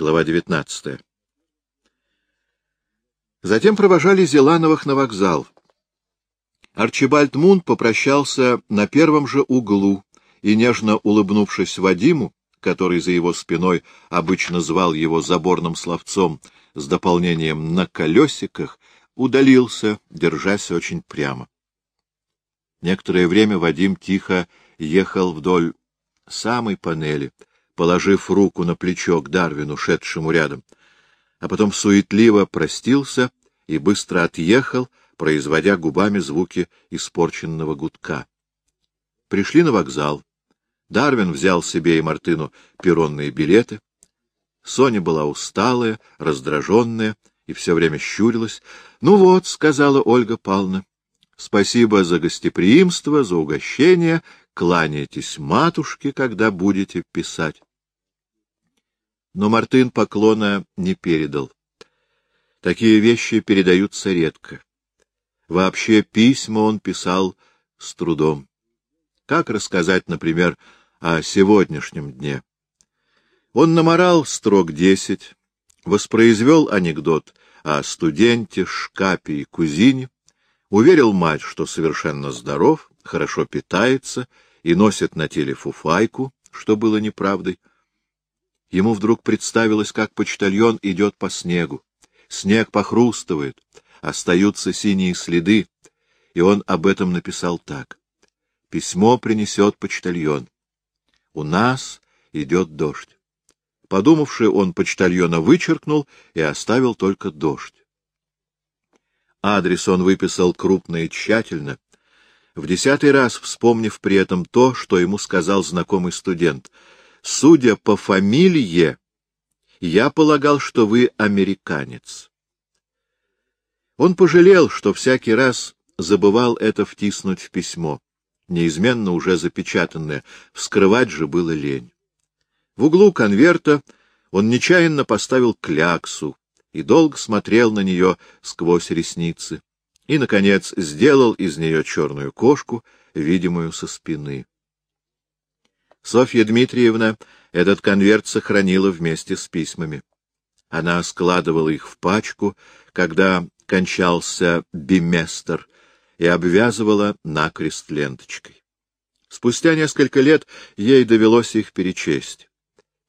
Глава 19. Затем провожали Зелановых на вокзал. Арчибальд Мун попрощался на первом же углу и, нежно улыбнувшись Вадиму, который за его спиной обычно звал его заборным словцом с дополнением «на колесиках», удалился, держась очень прямо. Некоторое время Вадим тихо ехал вдоль самой панели, положив руку на плечо к Дарвину, шедшему рядом, а потом суетливо простился и быстро отъехал, производя губами звуки испорченного гудка. Пришли на вокзал. Дарвин взял себе и Мартыну перронные билеты. Соня была усталая, раздраженная и все время щурилась. — Ну вот, — сказала Ольга Павловна, — спасибо за гостеприимство, за угощение, кланяйтесь матушке, когда будете писать. Но Мартын поклона не передал. Такие вещи передаются редко. Вообще письма он писал с трудом. Как рассказать, например, о сегодняшнем дне? Он наморал строк десять, воспроизвел анекдот о студенте, шкапе и кузине, уверил мать, что совершенно здоров, хорошо питается и носит на теле фуфайку, что было неправдой. Ему вдруг представилось, как почтальон идет по снегу. Снег похрустывает, остаются синие следы, и он об этом написал так. Письмо принесет почтальон. У нас идет дождь. Подумавши, он почтальона вычеркнул и оставил только дождь. Адрес он выписал крупно и тщательно, в десятый раз вспомнив при этом то, что ему сказал знакомый студент. «Судя по фамилии, я полагал, что вы американец». Он пожалел, что всякий раз забывал это втиснуть в письмо, неизменно уже запечатанное, вскрывать же было лень. В углу конверта он нечаянно поставил кляксу и долго смотрел на нее сквозь ресницы, и, наконец, сделал из нее черную кошку, видимую со спины. Софья Дмитриевна этот конверт сохранила вместе с письмами. Она складывала их в пачку, когда кончался биместр, и обвязывала накрест ленточкой. Спустя несколько лет ей довелось их перечесть.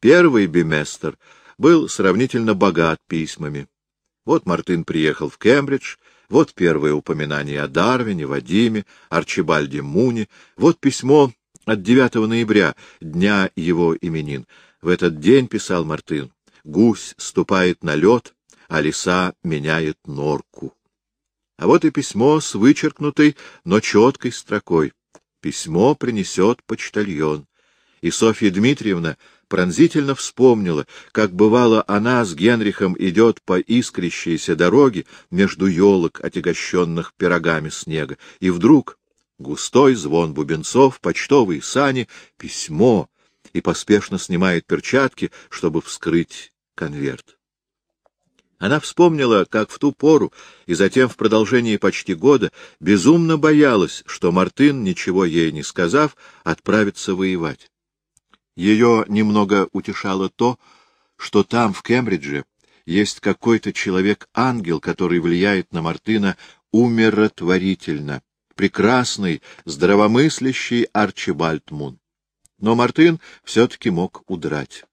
Первый биместр был сравнительно богат письмами. Вот Мартин приехал в Кембридж, вот первое упоминание о Дарвине, Вадиме, Арчибальде Муне, вот письмо от 9 ноября, дня его именин. В этот день, писал Мартин, гусь ступает на лед, а лиса меняет норку. А вот и письмо с вычеркнутой, но четкой строкой. Письмо принесет почтальон. И Софья Дмитриевна пронзительно вспомнила, как бывало она с Генрихом идет по искрящейся дороге между елок, отягощенных пирогами снега, и вдруг густой звон бубенцов, почтовые сани, письмо, и поспешно снимает перчатки, чтобы вскрыть конверт. Она вспомнила, как в ту пору и затем в продолжении почти года безумно боялась, что Мартын, ничего ей не сказав, отправится воевать. Ее немного утешало то, что там, в Кембридже, есть какой-то человек-ангел, который влияет на Мартына умиротворительно, прекрасный, здравомыслящий Арчибальд Мун. Но Мартын все-таки мог удрать.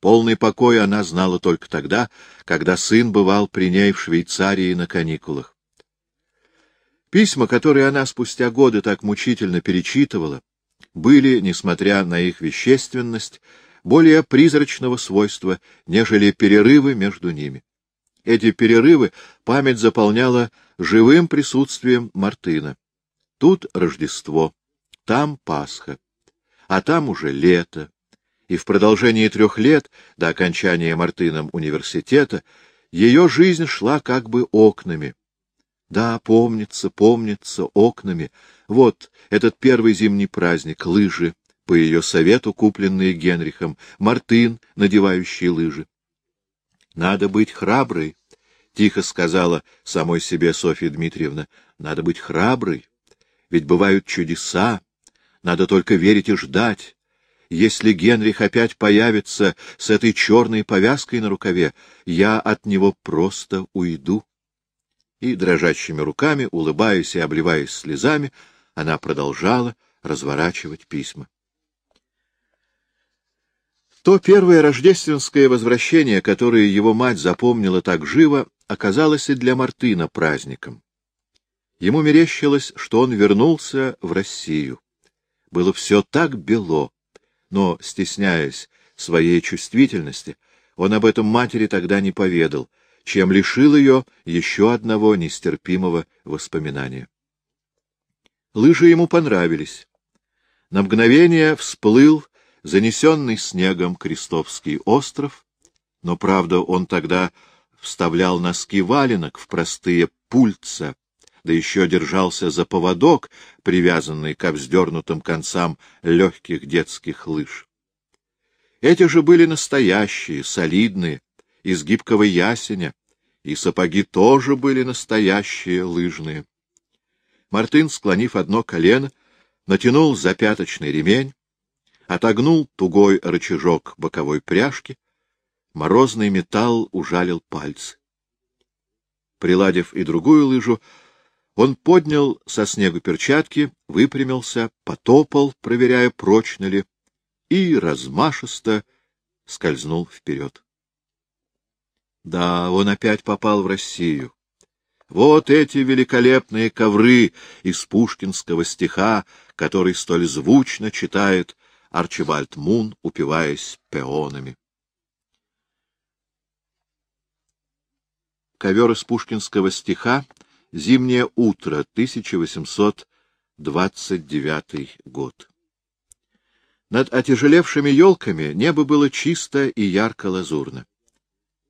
Полный покой она знала только тогда, когда сын бывал при ней в Швейцарии на каникулах. Письма, которые она спустя годы так мучительно перечитывала, были, несмотря на их вещественность, более призрачного свойства, нежели перерывы между ними. Эти перерывы память заполняла живым присутствием Мартына. Тут Рождество, там Пасха, а там уже лето. И в продолжении трех лет, до окончания Мартыном университета, ее жизнь шла как бы окнами. Да, помнится, помнится, окнами, вот этот первый зимний праздник, лыжи, по ее совету купленные Генрихом, Мартын, надевающий лыжи. Надо быть храброй, — тихо сказала самой себе Софья Дмитриевна. Надо быть храброй, ведь бывают чудеса, надо только верить и ждать. Если Генрих опять появится с этой черной повязкой на рукаве, я от него просто уйду. И дрожащими руками, улыбаясь и обливаясь слезами, она продолжала разворачивать письма. То первое рождественское возвращение, которое его мать запомнила так живо, оказалось и для Мартына праздником. Ему мерещилось, что он вернулся в Россию. Было все так бело, но, стесняясь своей чувствительности, он об этом матери тогда не поведал, чем лишил ее еще одного нестерпимого воспоминания. Лыжи ему понравились. На мгновение всплыл занесенный снегом Крестовский остров, но, правда, он тогда вставлял носки валенок в простые пульца, да еще держался за поводок, привязанный к вздернутым концам легких детских лыж. Эти же были настоящие, солидные, из гибкого ясеня, и сапоги тоже были настоящие, лыжные. Мартын, склонив одно колено, натянул запяточный ремень, отогнул тугой рычажок боковой пряжки, морозный металл ужалил пальцы. Приладив и другую лыжу, он поднял со снегу перчатки, выпрямился, потопал, проверяя, прочно ли, и размашисто скользнул вперед. Да, он опять попал в Россию. Вот эти великолепные ковры из пушкинского стиха, который столь звучно читает Арчибальд Мун, упиваясь пеонами. Ковер из пушкинского стиха «Зимнее утро», 1829 год. Над отяжелевшими елками небо было чисто и ярко-лазурно.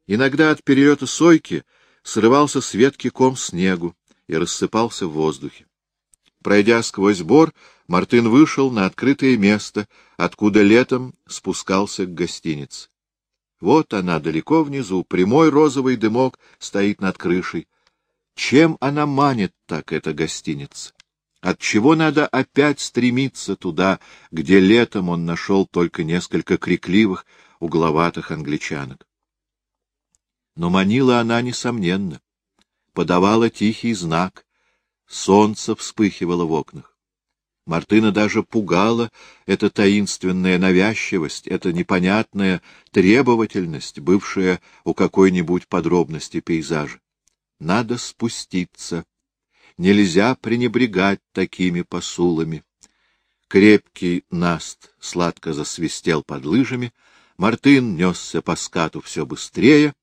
Иногда от перелета сойки срывался с ветки ком снегу и рассыпался в воздухе. Пройдя сквозь бор, Мартын вышел на открытое место, откуда летом спускался к гостинице. Вот она далеко внизу, прямой розовый дымок стоит над крышей. Чем она манит так, эта гостиница? Отчего надо опять стремиться туда, где летом он нашел только несколько крикливых, угловатых англичанок? Но манила она, несомненно, подавала тихий знак, солнце вспыхивало в окнах. Мартына даже пугала эта таинственная навязчивость, эта непонятная требовательность, бывшая у какой-нибудь подробности пейзажа. Надо спуститься. Нельзя пренебрегать такими посулами. Крепкий наст сладко засвистел под лыжами, Мартын несся по скату все быстрее,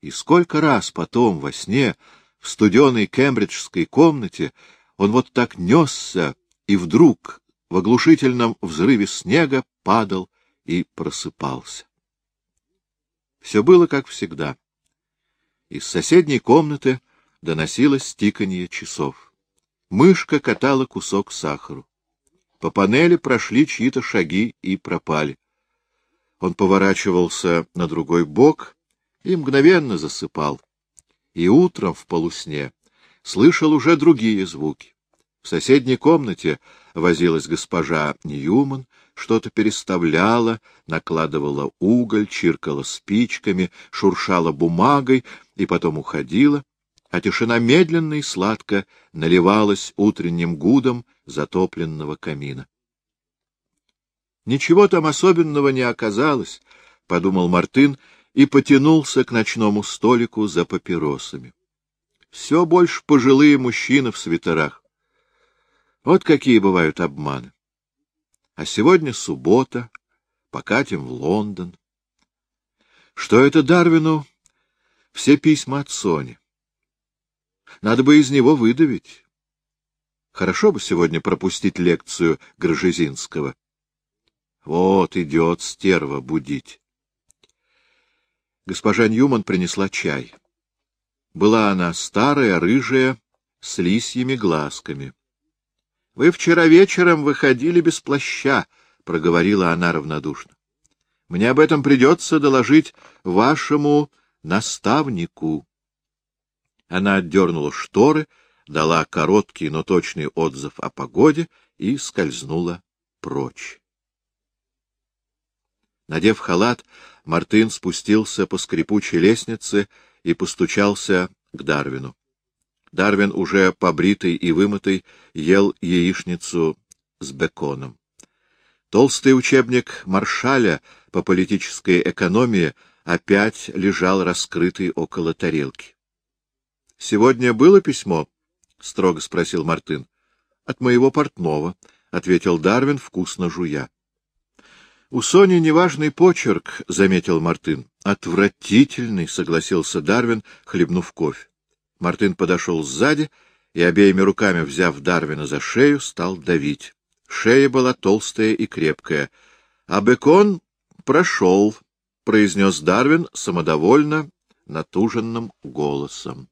и сколько раз потом во сне в студеной кембриджской комнате он вот так несся, и вдруг в оглушительном взрыве снега падал и просыпался. Все было как всегда. Из соседней комнаты доносилось тиканье часов. Мышка катала кусок сахару. По панели прошли чьи-то шаги и пропали. Он поворачивался на другой бок и мгновенно засыпал. И утром в полусне слышал уже другие звуки. В соседней комнате возилась госпожа Ньюман, что-то переставляла, накладывала уголь, чиркала спичками, шуршала бумагой и потом уходила, а тишина медленно и сладко наливалась утренним гудом затопленного камина. Ничего там особенного не оказалось, — подумал Мартын и потянулся к ночному столику за папиросами. Все больше пожилые мужчины в свитерах. Вот какие бывают обманы. А сегодня суббота, покатим в Лондон. Что это Дарвину? Все письма от Сони. Надо бы из него выдавить. Хорошо бы сегодня пропустить лекцию Гржезинского. Вот идет стерва будить. Госпожа Ньюман принесла чай. Была она старая, рыжая, с лисьими глазками. — Вы вчера вечером выходили без плаща, — проговорила она равнодушно. — Мне об этом придется доложить вашему наставнику. Она отдернула шторы, дала короткий, но точный отзыв о погоде и скользнула прочь. Надев халат, Мартын спустился по скрипучей лестнице и постучался к Дарвину. Дарвин, уже побритый и вымытый, ел яичницу с беконом. Толстый учебник Маршаля по политической экономии опять лежал раскрытый около тарелки. — Сегодня было письмо? — строго спросил Мартын. — От моего портного, — ответил Дарвин, вкусно жуя. — У Сони неважный почерк, — заметил Мартын. — Отвратительный, — согласился Дарвин, хлебнув кофе. Мартын подошел сзади и, обеими руками взяв Дарвина за шею, стал давить. Шея была толстая и крепкая. — А бекон прошел, — произнес Дарвин самодовольно натуженным голосом.